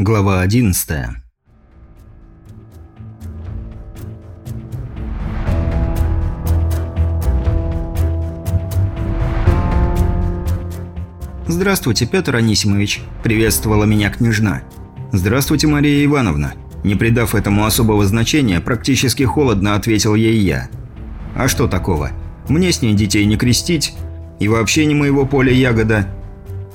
Глава 11 «Здравствуйте, Петр Анисимович», – приветствовала меня княжна. «Здравствуйте, Мария Ивановна». Не придав этому особого значения, практически холодно ответил ей я. «А что такого? Мне с ней детей не крестить, и вообще не моего поля ягода.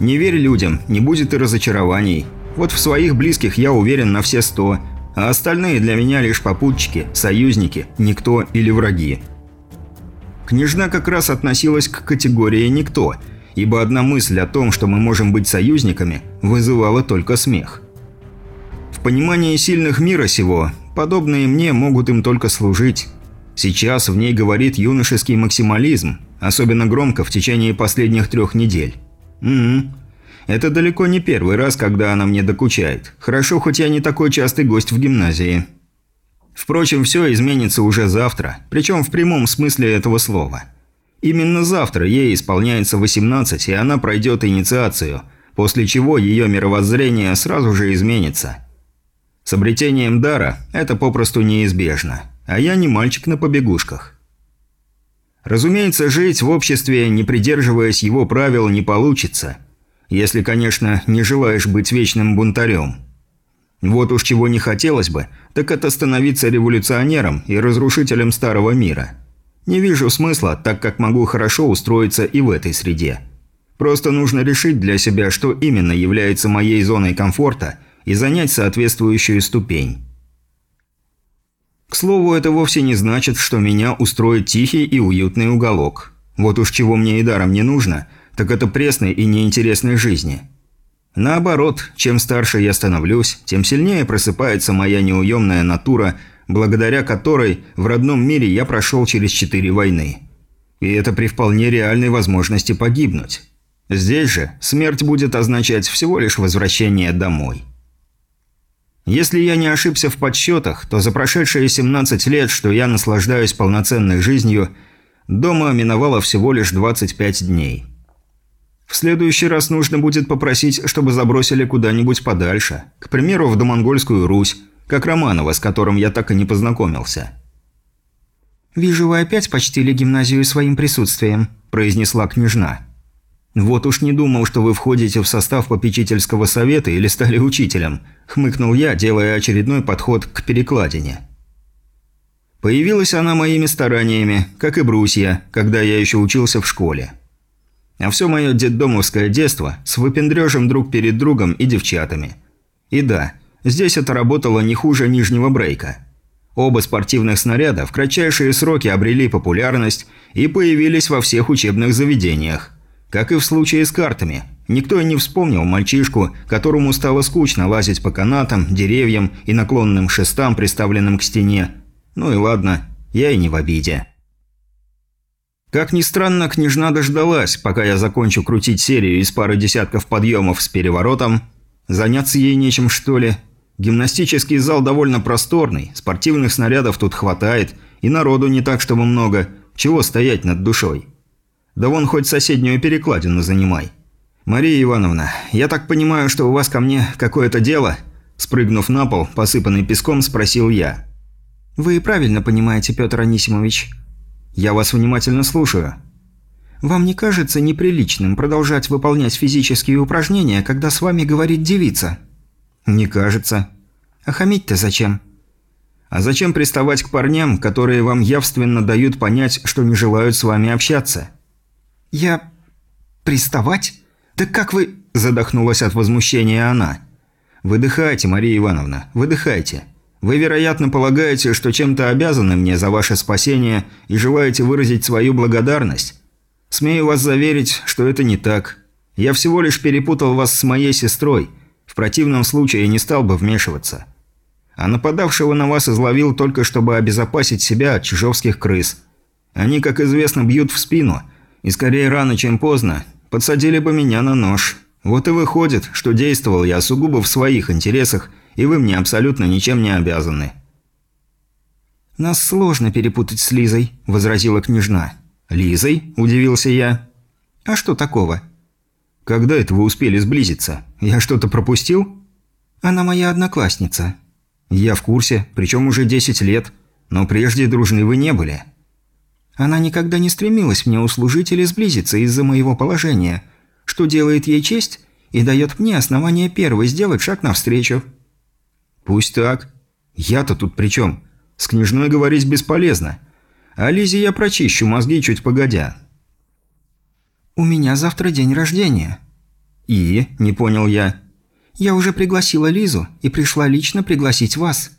Не верь людям, не будет и разочарований. Вот в своих близких я уверен на все сто, а остальные для меня лишь попутчики, союзники, никто или враги». Княжна как раз относилась к категории «никто», ибо одна мысль о том, что мы можем быть союзниками, вызывала только смех. В понимании сильных мира сего, подобные мне могут им только служить. Сейчас в ней говорит юношеский максимализм, особенно громко в течение последних трех недель. Угу. Это далеко не первый раз, когда она мне докучает. Хорошо, хоть я не такой частый гость в гимназии. Впрочем, все изменится уже завтра, причем в прямом смысле этого слова. Именно завтра ей исполняется 18, и она пройдет инициацию, после чего ее мировоззрение сразу же изменится. С обретением дара это попросту неизбежно, а я не мальчик на побегушках. Разумеется, жить в обществе, не придерживаясь его правил, не получится. Если, конечно, не желаешь быть вечным бунтарем. Вот уж чего не хотелось бы, так это становиться революционером и разрушителем старого мира. Не вижу смысла, так как могу хорошо устроиться и в этой среде. Просто нужно решить для себя, что именно является моей зоной комфорта, и занять соответствующую ступень. К слову, это вовсе не значит, что меня устроит тихий и уютный уголок. Вот уж чего мне и даром не нужно, так это пресной и неинтересной жизни. Наоборот, чем старше я становлюсь, тем сильнее просыпается моя неуемная натура – благодаря которой в родном мире я прошел через четыре войны. И это при вполне реальной возможности погибнуть. Здесь же смерть будет означать всего лишь возвращение домой. Если я не ошибся в подсчетах, то за прошедшие 17 лет, что я наслаждаюсь полноценной жизнью, дома миновало всего лишь 25 дней. В следующий раз нужно будет попросить, чтобы забросили куда-нибудь подальше, к примеру, в Домонгольскую Русь, как Романова, с которым я так и не познакомился. «Вижу, вы опять почтили гимназию своим присутствием», – произнесла княжна. «Вот уж не думал, что вы входите в состав попечительского совета или стали учителем», – хмыкнул я, делая очередной подход к перекладине. Появилась она моими стараниями, как и брусья, когда я еще учился в школе. А все мое детдомовское детство с выпендрежем друг перед другом и девчатами. И да, Здесь это работало не хуже нижнего брейка. Оба спортивных снаряда в кратчайшие сроки обрели популярность и появились во всех учебных заведениях. Как и в случае с картами. Никто и не вспомнил мальчишку, которому стало скучно лазить по канатам, деревьям и наклонным шестам, приставленным к стене. Ну и ладно, я и не в обиде. Как ни странно, княжна дождалась, пока я закончу крутить серию из пары десятков подъемов с переворотом. Заняться ей нечем, что ли? Гимнастический зал довольно просторный, спортивных снарядов тут хватает, и народу не так, чтобы много. Чего стоять над душой? Да вон хоть соседнюю перекладину занимай. «Мария Ивановна, я так понимаю, что у вас ко мне какое-то дело?» Спрыгнув на пол, посыпанный песком, спросил я. «Вы правильно понимаете, Петр Анисимович». «Я вас внимательно слушаю». «Вам не кажется неприличным продолжать выполнять физические упражнения, когда с вами говорит девица?» «Не кажется». «А хамить-то зачем?» «А зачем приставать к парням, которые вам явственно дают понять, что не желают с вами общаться?» «Я... приставать? Да как вы...» – задохнулась от возмущения она. «Выдыхайте, Мария Ивановна, выдыхайте. Вы, вероятно, полагаете, что чем-то обязаны мне за ваше спасение и желаете выразить свою благодарность. Смею вас заверить, что это не так. Я всего лишь перепутал вас с моей сестрой – в противном случае не стал бы вмешиваться. А нападавшего на вас изловил только чтобы обезопасить себя от чужовских крыс. Они, как известно, бьют в спину, и скорее рано, чем поздно, подсадили бы меня на нож. Вот и выходит, что действовал я сугубо в своих интересах, и вы мне абсолютно ничем не обязаны». «Нас сложно перепутать с Лизой», – возразила княжна. «Лизой?» – удивился я. «А что такого?» «Когда это вы успели сблизиться? Я что-то пропустил?» Она моя одноклассница». «Я в курсе, причем уже 10 лет, но прежде дружны вы не были». Она никогда не стремилась мне услужить или сблизиться из-за моего положения, что делает ей честь и дает мне основание первой сделать шаг навстречу». «Пусть так. Я-то тут при чем? С княжной говорить бесполезно. А Лизе я прочищу мозги чуть погодя». «У меня завтра день рождения». «И?» – не понял я. «Я уже пригласила Лизу и пришла лично пригласить вас».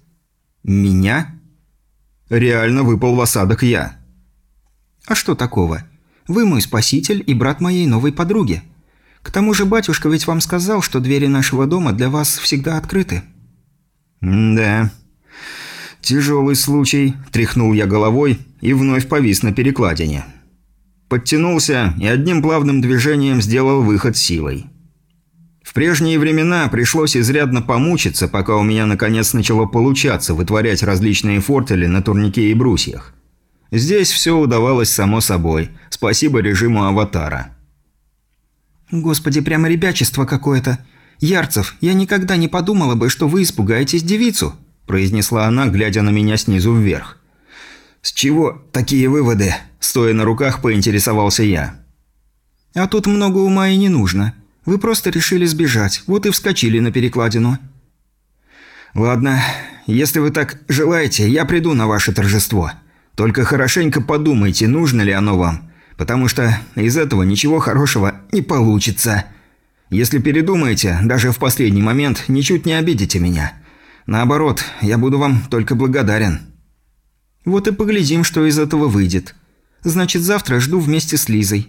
«Меня?» «Реально выпал в осадок я». «А что такого? Вы мой спаситель и брат моей новой подруги. К тому же батюшка ведь вам сказал, что двери нашего дома для вас всегда открыты». «Да. Тяжелый случай», – тряхнул я головой и вновь повис на перекладине. Подтянулся и одним плавным движением сделал выход силой. В прежние времена пришлось изрядно помучиться, пока у меня наконец начало получаться вытворять различные фортели на турнике и брусьях. Здесь все удавалось само собой, спасибо режиму аватара. «Господи, прямо ребячество какое-то. Ярцев, я никогда не подумала бы, что вы испугаетесь девицу», – произнесла она, глядя на меня снизу вверх. «С чего такие выводы?» – стоя на руках, поинтересовался я. «А тут много ума и не нужно. Вы просто решили сбежать, вот и вскочили на перекладину». «Ладно, если вы так желаете, я приду на ваше торжество», только хорошенько подумайте, нужно ли оно вам, потому что из этого ничего хорошего не получится. Если передумаете, даже в последний момент ничуть не обидите меня. Наоборот, я буду вам только благодарен». «Вот и поглядим, что из этого выйдет. Значит, завтра жду вместе с Лизой».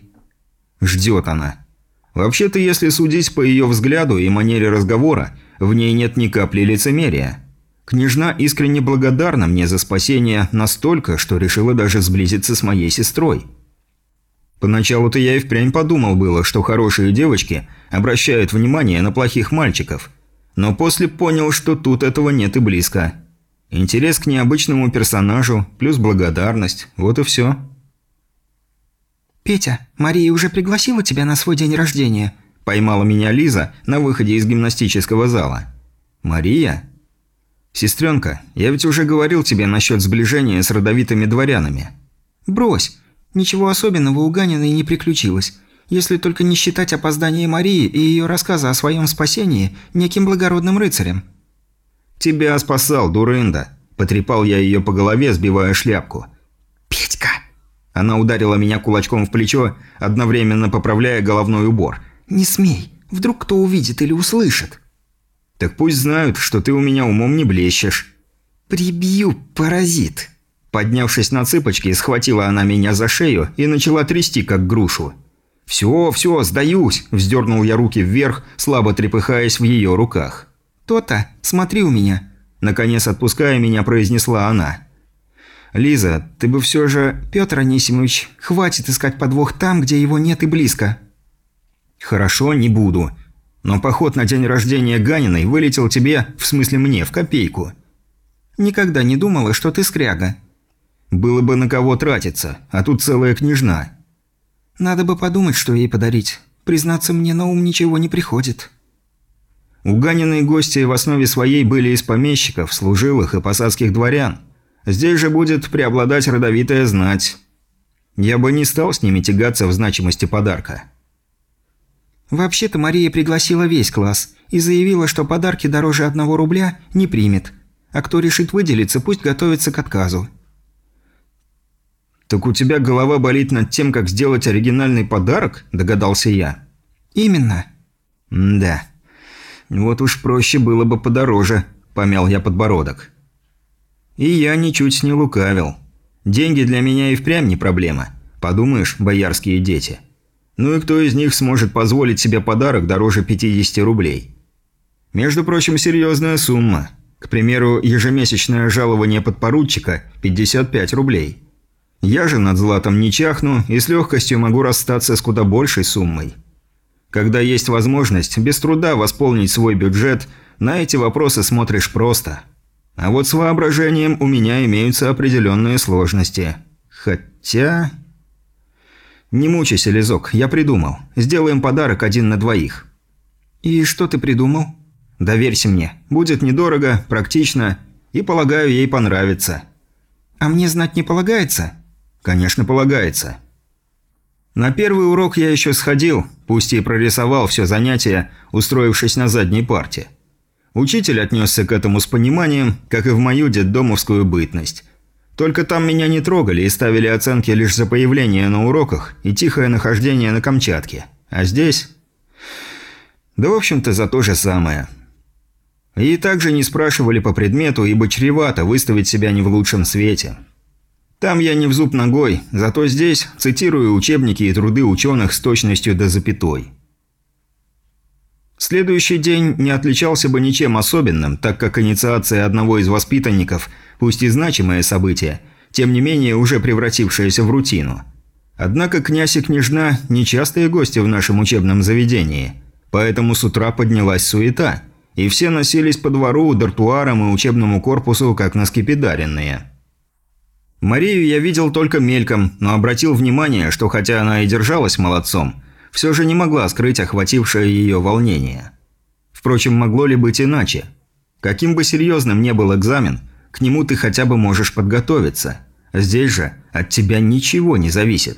Ждет она. Вообще-то, если судить по ее взгляду и манере разговора, в ней нет ни капли лицемерия. Княжна искренне благодарна мне за спасение настолько, что решила даже сблизиться с моей сестрой. Поначалу-то я и впрямь подумал было, что хорошие девочки обращают внимание на плохих мальчиков. Но после понял, что тут этого нет и близко. Интерес к необычному персонажу, плюс благодарность, вот и все. «Петя, Мария уже пригласила тебя на свой день рождения?» Поймала меня Лиза на выходе из гимнастического зала. «Мария?» «Сестренка, я ведь уже говорил тебе насчет сближения с родовитыми дворянами». «Брось. Ничего особенного у Ганиной не приключилось. Если только не считать опоздание Марии и ее рассказа о своем спасении неким благородным рыцарем». «Тебя спасал, дурында», – потрепал я ее по голове, сбивая шляпку. «Петька!» Она ударила меня кулачком в плечо, одновременно поправляя головной убор. «Не смей. Вдруг кто увидит или услышит». Так пусть знают, что ты у меня умом не блещешь». «Прибью, паразит!» Поднявшись на цыпочки, схватила она меня за шею и начала трясти, как грушу. «Все, все, сдаюсь!» – вздернул я руки вверх, слабо трепыхаясь в ее руках. «То-то, смотри у меня!» – наконец отпуская меня, произнесла она. «Лиза, ты бы все же...» «Петр Анисимович, хватит искать подвох там, где его нет и близко». «Хорошо, не буду. Но поход на день рождения Ганиной вылетел тебе, в смысле мне, в копейку. Никогда не думала, что ты скряга. Было бы на кого тратиться, а тут целая княжна. Надо бы подумать, что ей подарить. Признаться, мне на ум ничего не приходит. У Ганиной гости в основе своей были из помещиков, служилых и посадских дворян. Здесь же будет преобладать родовитая знать. Я бы не стал с ними тягаться в значимости подарка. Вообще-то Мария пригласила весь класс и заявила, что подарки дороже одного рубля не примет, а кто решит выделиться, пусть готовится к отказу. «Так у тебя голова болит над тем, как сделать оригинальный подарок?» – догадался я. «Именно». «Да. Вот уж проще было бы подороже», – помял я подбородок. И я ничуть не лукавил. Деньги для меня и впрямь не проблема. Подумаешь, боярские дети. Ну и кто из них сможет позволить себе подарок дороже 50 рублей? Между прочим, серьезная сумма. К примеру, ежемесячное жалование подпоручика – 55 рублей. Я же над златом не чахну и с легкостью могу расстаться с куда большей суммой. Когда есть возможность без труда восполнить свой бюджет, на эти вопросы смотришь просто. А вот с воображением у меня имеются определенные сложности. Хотя... «Не мучайся, Лизок, я придумал. Сделаем подарок один на двоих». «И что ты придумал?» Доверься мне. Будет недорого, практично и, полагаю, ей понравится». «А мне знать не полагается?» «Конечно, полагается». На первый урок я еще сходил, пусть и прорисовал все занятие, устроившись на задней парте. Учитель отнесся к этому с пониманием, как и в мою детдомовскую бытность. Только там меня не трогали и ставили оценки лишь за появление на уроках и тихое нахождение на Камчатке. А здесь... Да, в общем-то, за то же самое. И также не спрашивали по предмету, ибо чревато выставить себя не в лучшем свете. Там я не в зуб ногой, зато здесь цитирую учебники и труды ученых с точностью до запятой. Следующий день не отличался бы ничем особенным, так как инициация одного из воспитанников, пусть и значимое событие, тем не менее уже превратившееся в рутину. Однако князь и княжна – нечастые гости в нашем учебном заведении, поэтому с утра поднялась суета, и все носились по двору, дартуарам и учебному корпусу, как на скипидаренные. Марию я видел только мельком, но обратил внимание, что хотя она и держалась молодцом, все же не могла скрыть охватившее ее волнение. Впрочем, могло ли быть иначе? Каким бы серьезным ни был экзамен, к нему ты хотя бы можешь подготовиться. Здесь же от тебя ничего не зависит.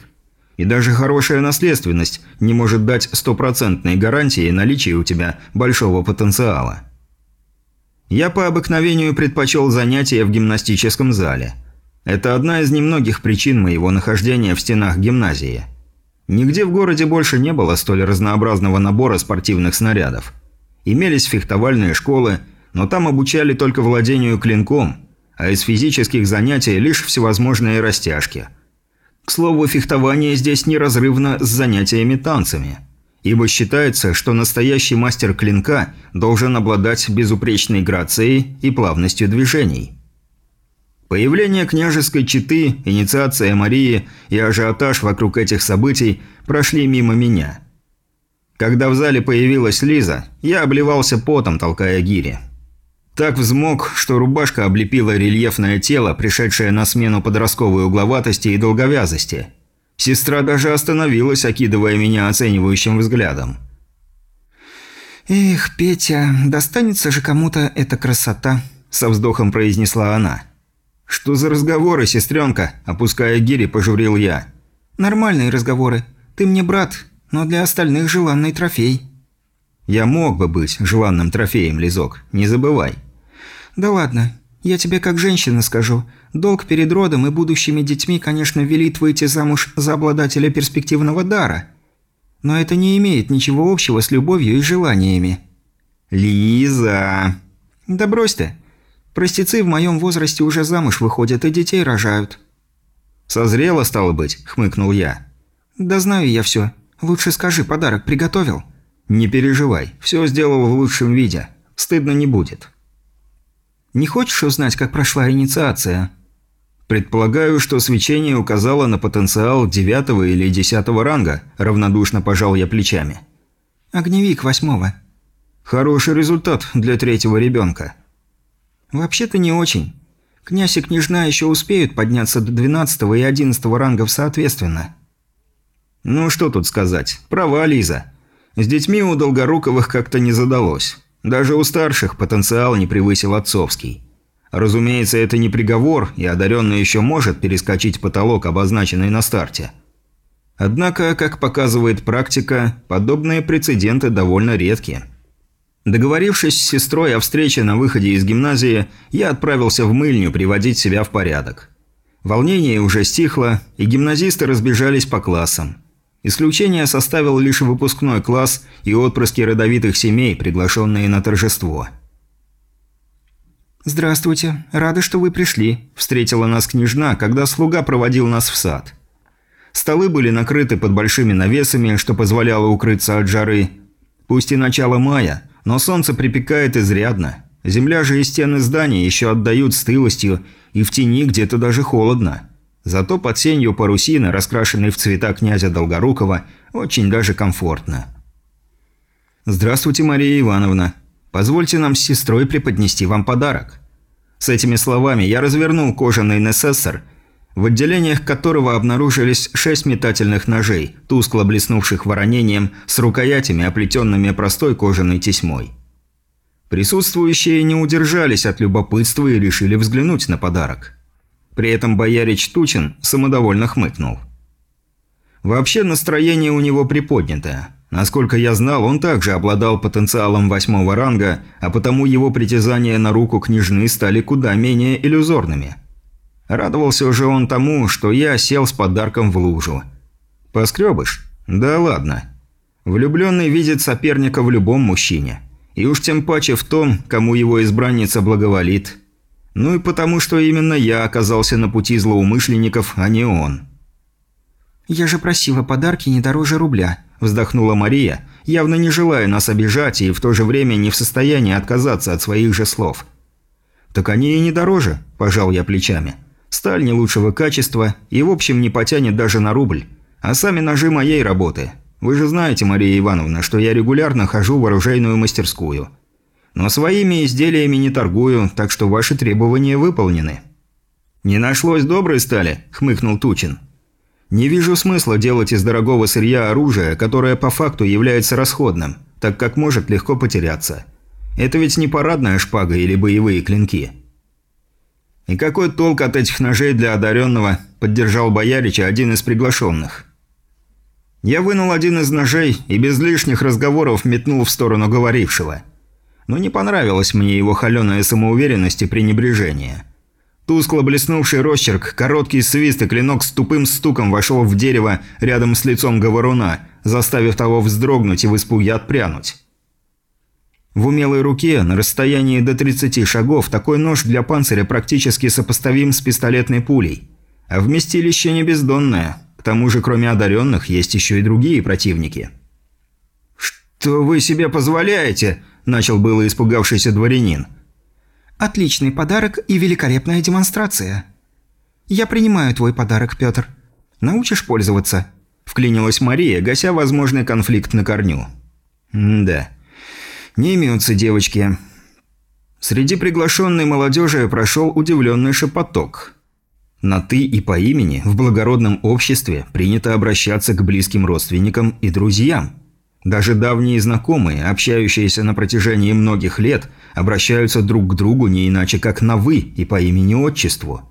И даже хорошая наследственность не может дать стопроцентной гарантии наличия у тебя большого потенциала. Я по обыкновению предпочел занятия в гимнастическом зале – это одна из немногих причин моего нахождения в стенах гимназии. Нигде в городе больше не было столь разнообразного набора спортивных снарядов. Имелись фехтовальные школы, но там обучали только владению клинком, а из физических занятий лишь всевозможные растяжки. К слову, фехтование здесь неразрывно с занятиями танцами, ибо считается, что настоящий мастер клинка должен обладать безупречной грацией и плавностью движений. Появление княжеской четы, инициация Марии и ажиотаж вокруг этих событий прошли мимо меня. Когда в зале появилась Лиза, я обливался потом, толкая гири. Так взмок, что рубашка облепила рельефное тело, пришедшее на смену подростковой угловатости и долговязости. Сестра даже остановилась, окидывая меня оценивающим взглядом. «Эх, Петя, достанется же кому-то эта красота», – со вздохом произнесла она. «Что за разговоры, сестренка?» – опуская гири, пожурил я. «Нормальные разговоры. Ты мне брат, но для остальных желанный трофей». «Я мог бы быть желанным трофеем, Лизок, не забывай». «Да ладно, я тебе как женщина скажу. Долг перед родом и будущими детьми, конечно, велит выйти замуж за обладателя перспективного дара. Но это не имеет ничего общего с любовью и желаниями». «Лиза!» «Да брось ты. Простецы в моем возрасте уже замуж выходят и детей рожают». «Созрело, стало быть», – хмыкнул я. «Да знаю я все. Лучше скажи, подарок приготовил?» «Не переживай, все сделал в лучшем виде. Стыдно не будет». «Не хочешь узнать, как прошла инициация?» «Предполагаю, что свечение указало на потенциал девятого или десятого ранга», – равнодушно пожал я плечами. «Огневик восьмого». «Хороший результат для третьего ребенка». «Вообще-то не очень. Князь и княжна еще успеют подняться до 12 и 11 рангов соответственно». «Ну что тут сказать. Права Лиза. С детьми у Долгоруковых как-то не задалось. Даже у старших потенциал не превысил отцовский. Разумеется, это не приговор, и одаренный еще может перескочить потолок, обозначенный на старте. Однако, как показывает практика, подобные прецеденты довольно редкие». Договорившись с сестрой о встрече на выходе из гимназии, я отправился в мыльню приводить себя в порядок. Волнение уже стихло, и гимназисты разбежались по классам. Исключение составил лишь выпускной класс и отпрыски родовитых семей, приглашенные на торжество. «Здравствуйте. Рада, что вы пришли», – встретила нас княжна, когда слуга проводил нас в сад. Столы были накрыты под большими навесами, что позволяло укрыться от жары. Пусть и начало мая, но солнце припекает изрядно. Земля же и стены здания еще отдают стылостью, и в тени где-то даже холодно. Зато под сенью парусины, раскрашенной в цвета князя Долгорукова, очень даже комфортно. «Здравствуйте, Мария Ивановна. Позвольте нам с сестрой преподнести вам подарок». С этими словами я развернул кожаный несессор, в отделениях которого обнаружились шесть метательных ножей, тускло блеснувших воронением, с рукоятями, оплетенными простой кожаной тесьмой. Присутствующие не удержались от любопытства и решили взглянуть на подарок. При этом боярич Тучин самодовольно хмыкнул. Вообще настроение у него приподнятое. Насколько я знал, он также обладал потенциалом восьмого ранга, а потому его притязания на руку княжны стали куда менее иллюзорными. Радовался же он тому, что я сел с подарком в лужу. Поскребыш? Да ладно. Влюбленный видит соперника в любом мужчине. И уж тем паче в том, кому его избранница благоволит. Ну и потому, что именно я оказался на пути злоумышленников, а не он. «Я же просила подарки не дороже рубля», – вздохнула Мария, явно не желая нас обижать и в то же время не в состоянии отказаться от своих же слов. «Так они и не дороже», – пожал я плечами. «Сталь не лучшего качества и в общем не потянет даже на рубль. А сами ножи моей работы. Вы же знаете, Мария Ивановна, что я регулярно хожу в оружейную мастерскую. Но своими изделиями не торгую, так что ваши требования выполнены». «Не нашлось доброй стали?» – хмыкнул Тучин. Не вижу смысла делать из дорогого сырья оружие, которое по факту является расходным, так как может легко потеряться. Это ведь не парадная шпага или боевые клинки. «И какой толк от этих ножей для одаренного?» – поддержал Боярича один из приглашенных. Я вынул один из ножей и без лишних разговоров метнул в сторону говорившего. Но не понравилась мне его холеная самоуверенность и пренебрежение – Тускло блеснувший росчерк, короткий свист и клинок с тупым стуком вошел в дерево рядом с лицом говоруна, заставив того вздрогнуть и в испуге отпрянуть. В умелой руке, на расстоянии до 30 шагов, такой нож для панциря практически сопоставим с пистолетной пулей. А вместилище не бездонное. К тому же, кроме одаренных, есть еще и другие противники. «Что вы себе позволяете?» – начал было испугавшийся дворянин – Отличный подарок и великолепная демонстрация. Я принимаю твой подарок, Пётр. Научишь пользоваться?» Вклинилась Мария, гася возможный конфликт на корню. «Да. Не имеются девочки». Среди приглашенной молодежи прошел удивленный шепоток. На «ты» и по имени в благородном обществе принято обращаться к близким родственникам и друзьям – даже давние знакомые, общающиеся на протяжении многих лет, обращаются друг к другу не иначе как на «вы» и по имени-отчеству.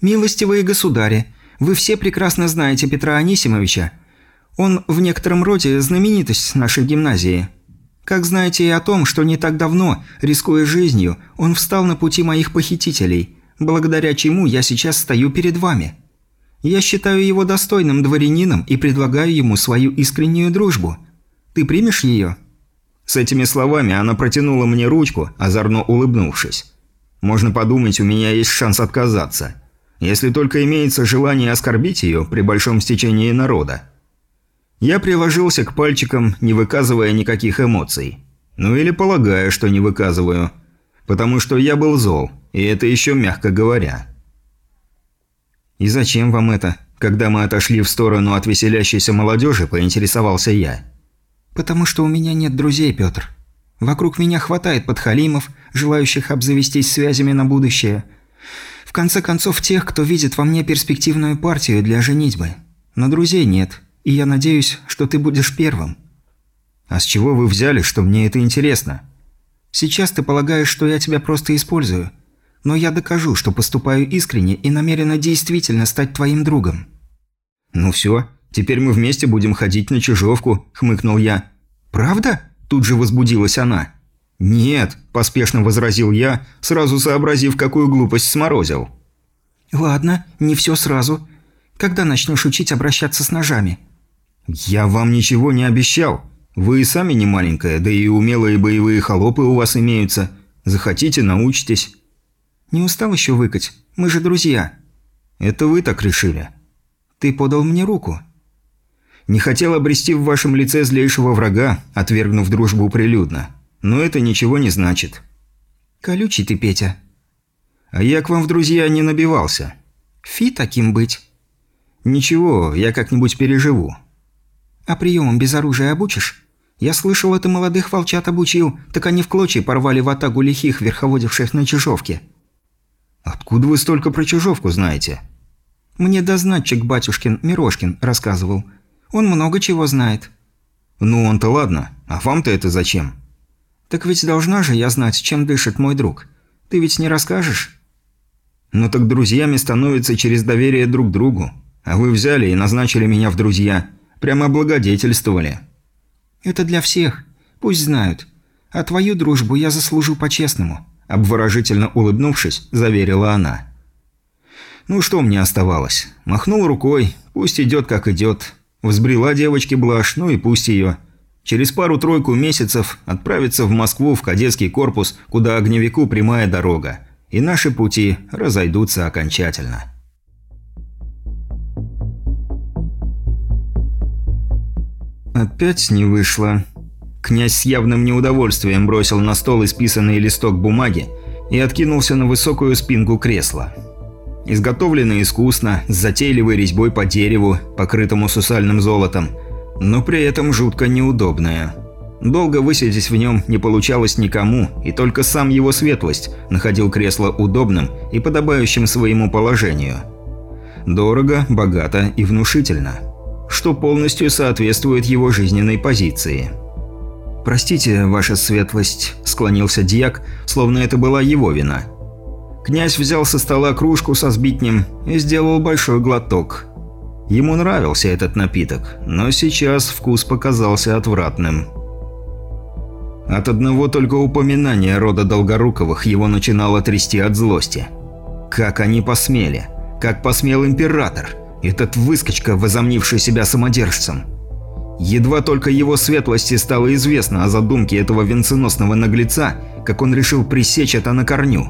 «Милостивые государи, вы все прекрасно знаете Петра Анисимовича. Он в некотором роде знаменитость нашей гимназии. Как знаете и о том, что не так давно, рискуя жизнью, он встал на пути моих похитителей, благодаря чему я сейчас стою перед вами». Я считаю его достойным дворянином и предлагаю ему свою искреннюю дружбу. Ты примешь ее?» С этими словами она протянула мне ручку, озорно улыбнувшись. «Можно подумать, у меня есть шанс отказаться. Если только имеется желание оскорбить ее при большом стечении народа». Я приложился к пальчикам, не выказывая никаких эмоций. Ну или полагая, что не выказываю. Потому что я был зол, и это еще мягко говоря. «И зачем вам это?» Когда мы отошли в сторону от веселящейся молодежи, поинтересовался я. «Потому что у меня нет друзей, Петр. Вокруг меня хватает подхалимов, желающих обзавестись связями на будущее. В конце концов, тех, кто видит во мне перспективную партию для женитьбы. Но друзей нет, и я надеюсь, что ты будешь первым». «А с чего вы взяли, что мне это интересно?» «Сейчас ты полагаешь, что я тебя просто использую. Но я докажу, что поступаю искренне и намерена действительно стать твоим другом». «Ну все, теперь мы вместе будем ходить на чужовку», – хмыкнул я. «Правда?» – тут же возбудилась она. «Нет», – поспешно возразил я, сразу сообразив, какую глупость сморозил. «Ладно, не все сразу. Когда начнешь учить обращаться с ножами?» «Я вам ничего не обещал. Вы и сами не маленькая, да и умелые боевые холопы у вас имеются. Захотите – научитесь». «Не устал еще выкать? Мы же друзья». «Это вы так решили?» «Ты подал мне руку». «Не хотел обрести в вашем лице злейшего врага, отвергнув дружбу прилюдно. Но это ничего не значит». «Колючий ты, Петя». «А я к вам в друзья не набивался». «Фи таким быть». «Ничего, я как-нибудь переживу». «А приемом без оружия обучишь?» «Я слышал, это молодых волчат обучил, так они в клочья порвали в атаку лихих, верховодивших на чижовке». «Откуда вы столько про чужовку знаете?» «Мне дознатчик батюшкин Мирошкин рассказывал. Он много чего знает». «Ну, он-то ладно. А вам-то это зачем?» «Так ведь должна же я знать, чем дышит мой друг. Ты ведь не расскажешь?» «Ну так друзьями становятся через доверие друг другу. А вы взяли и назначили меня в друзья. Прямо облагодетельствовали». «Это для всех. Пусть знают. А твою дружбу я заслужу по-честному», – обворожительно улыбнувшись, заверила она. «Ну что мне оставалось? Махнул рукой. Пусть идет, как идет. Взбрела девочке блажь, ну и пусть ее. Через пару-тройку месяцев отправиться в Москву в кадетский корпус, куда огневику прямая дорога. И наши пути разойдутся окончательно». Опять не вышло. Князь с явным неудовольствием бросил на стол исписанный листок бумаги и откинулся на высокую спинку кресла. Изготовлено искусно, с затейливой резьбой по дереву, покрытому сусальным золотом, но при этом жутко неудобное. Долго высидеть в нем не получалось никому, и только сам его светлость находил кресло удобным и подобающим своему положению. Дорого, богато и внушительно, что полностью соответствует его жизненной позиции. «Простите, ваша светлость», – склонился дьяк, словно это была его вина. Князь взял со стола кружку со сбитнем и сделал большой глоток. Ему нравился этот напиток, но сейчас вкус показался отвратным. От одного только упоминания рода Долгоруковых его начинало трясти от злости. Как они посмели? Как посмел император? Этот выскочка, возомнивший себя самодержцем – Едва только его светлости стало известно о задумке этого венценосного наглеца, как он решил пресечь это на корню.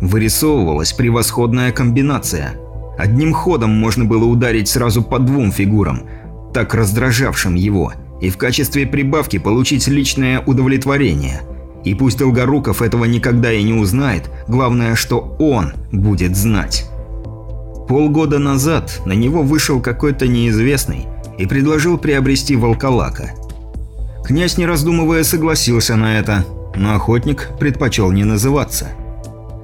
Вырисовывалась превосходная комбинация. Одним ходом можно было ударить сразу по двум фигурам, так раздражавшим его, и в качестве прибавки получить личное удовлетворение. И пусть Долгоруков этого никогда и не узнает, главное, что он будет знать. Полгода назад на него вышел какой-то неизвестный, и предложил приобрести волколака. Князь, не раздумывая, согласился на это, но охотник предпочел не называться.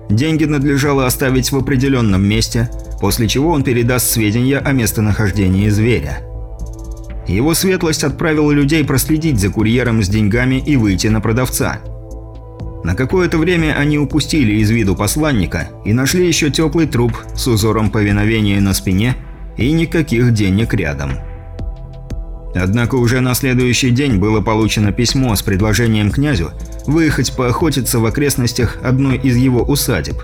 Деньги надлежало оставить в определенном месте, после чего он передаст сведения о местонахождении зверя. Его светлость отправил людей проследить за курьером с деньгами и выйти на продавца. На какое-то время они упустили из виду посланника и нашли еще теплый труп с узором повиновения на спине и никаких денег рядом. Однако уже на следующий день было получено письмо с предложением князю выехать поохотиться в окрестностях одной из его усадеб.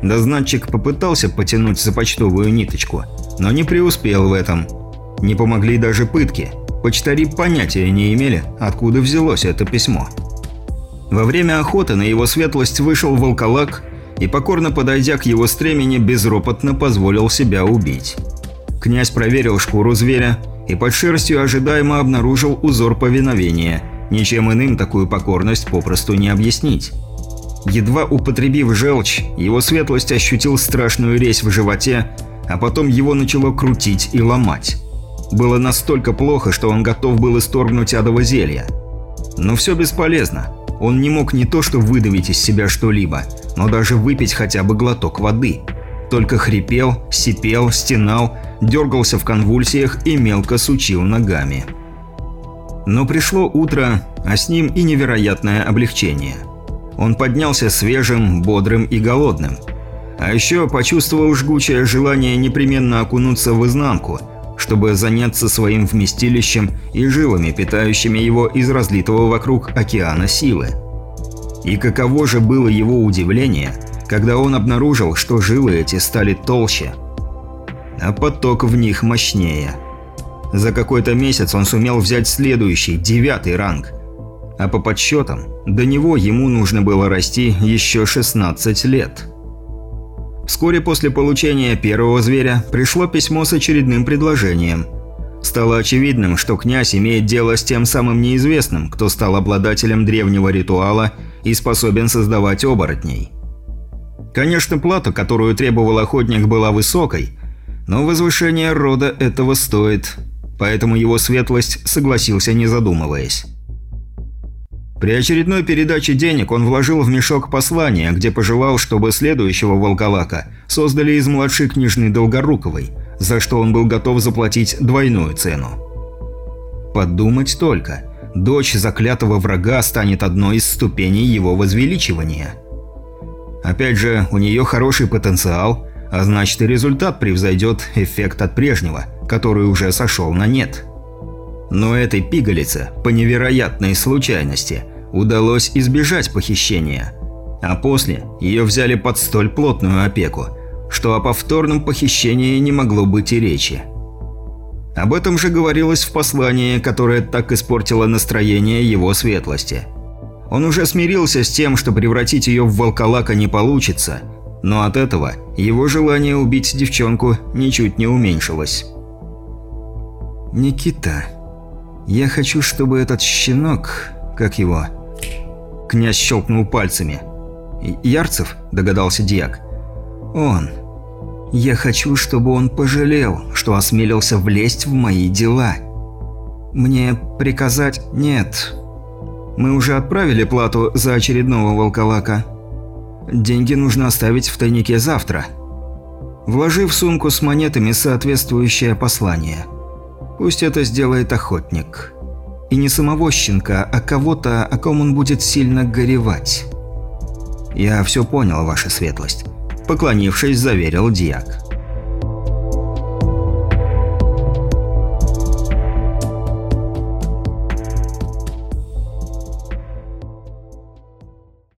Дознатчик попытался потянуть за почтовую ниточку, но не преуспел в этом. Не помогли даже пытки. Почтари понятия не имели, откуда взялось это письмо. Во время охоты на его светлость вышел волколак и, покорно подойдя к его стремени, безропотно позволил себя убить. Князь проверил шкуру зверя и под шерстью ожидаемо обнаружил узор повиновения. Ничем иным такую покорность попросту не объяснить. Едва употребив желчь, его светлость ощутил страшную резь в животе, а потом его начало крутить и ломать. Было настолько плохо, что он готов был исторгнуть адово зелье. Но все бесполезно. Он не мог не то что выдавить из себя что-либо, но даже выпить хотя бы глоток воды. Только хрипел, сипел, стенал дергался в конвульсиях и мелко сучил ногами. Но пришло утро, а с ним и невероятное облегчение. Он поднялся свежим, бодрым и голодным. А еще почувствовал жгучее желание непременно окунуться в изнанку, чтобы заняться своим вместилищем и жилами, питающими его из разлитого вокруг океана силы. И каково же было его удивление, когда он обнаружил, что жилы эти стали толще – а поток в них мощнее. За какой-то месяц он сумел взять следующий, девятый ранг. А по подсчетам, до него ему нужно было расти еще 16 лет. Вскоре после получения первого зверя пришло письмо с очередным предложением. Стало очевидным, что князь имеет дело с тем самым неизвестным, кто стал обладателем древнего ритуала и способен создавать оборотней. Конечно, плата, которую требовал охотник, была высокой, но возвышение рода этого стоит, поэтому его светлость согласился не задумываясь. При очередной передаче денег он вложил в мешок послание, где пожелал, чтобы следующего волколака создали из младшей княжны Долгоруковой, за что он был готов заплатить двойную цену. Подумать только. дочь заклятого врага станет одной из ступеней его возвеличивания. Опять же, у нее хороший потенциал, а значит и результат превзойдет эффект от прежнего, который уже сошел на нет. Но этой пигалице, по невероятной случайности, удалось избежать похищения. А после ее взяли под столь плотную опеку, что о повторном похищении не могло быть и речи. Об этом же говорилось в послании, которое так испортило настроение его светлости. Он уже смирился с тем, что превратить ее в волколака не получится, но от этого его желание убить девчонку ничуть не уменьшилось. «Никита, я хочу, чтобы этот щенок, как его...» Князь щелкнул пальцами. «Ярцев?» – догадался Дьяк. «Он. Я хочу, чтобы он пожалел, что осмелился влезть в мои дела. Мне приказать нет. Мы уже отправили плату за очередного волколака. Деньги нужно оставить в тайнике завтра. Вложи в сумку с монетами соответствующее послание. Пусть это сделает охотник. И не самого щенка, а кого-то, о ком он будет сильно горевать. «Я все понял, ваша светлость», – поклонившись, заверил Диак.